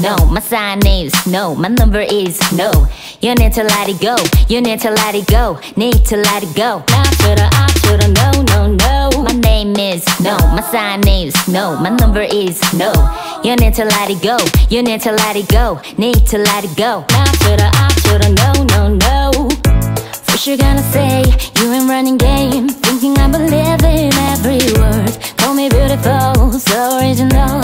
no, my sign is no, my number is no. You need to let it go, you need to let it go, need to let it go. To the I the no, no, no. My name is no, my sign is no, my number is no. You need to let it go, you need to let it go, need to let it go. To the I the no, no, no. First you're gonna say you ain't running game, thinking I believe in every word. Call me beautiful, so original,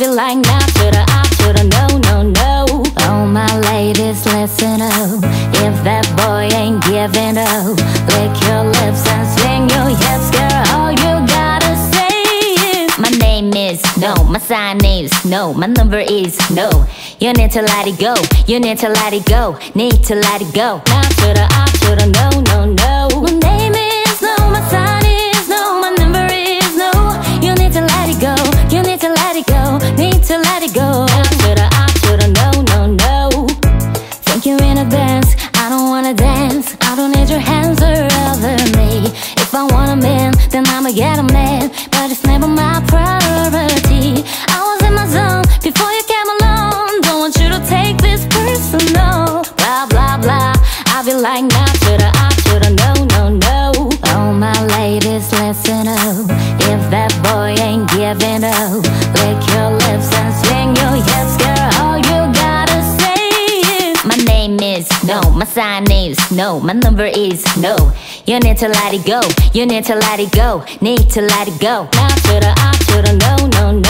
I be like to the I the no no no. Oh my ladies, listen up. If that boy ain't giving up, lick your lips and swing your hips, girl. All you gotta say is my name is no, my sign is no, my number is no. You need to let it go, you need to let it go, need to let it go. To the I the no no no. Man. But it's never my priority. I was in my zone before you came along. Don't want you to take this personal. Blah blah blah. I be like to the I the no no no. Oh my ladies, listen up. My sign is no, my number is no. You need to let it go, you need to let it go, need to let it go. Now the I the no no no.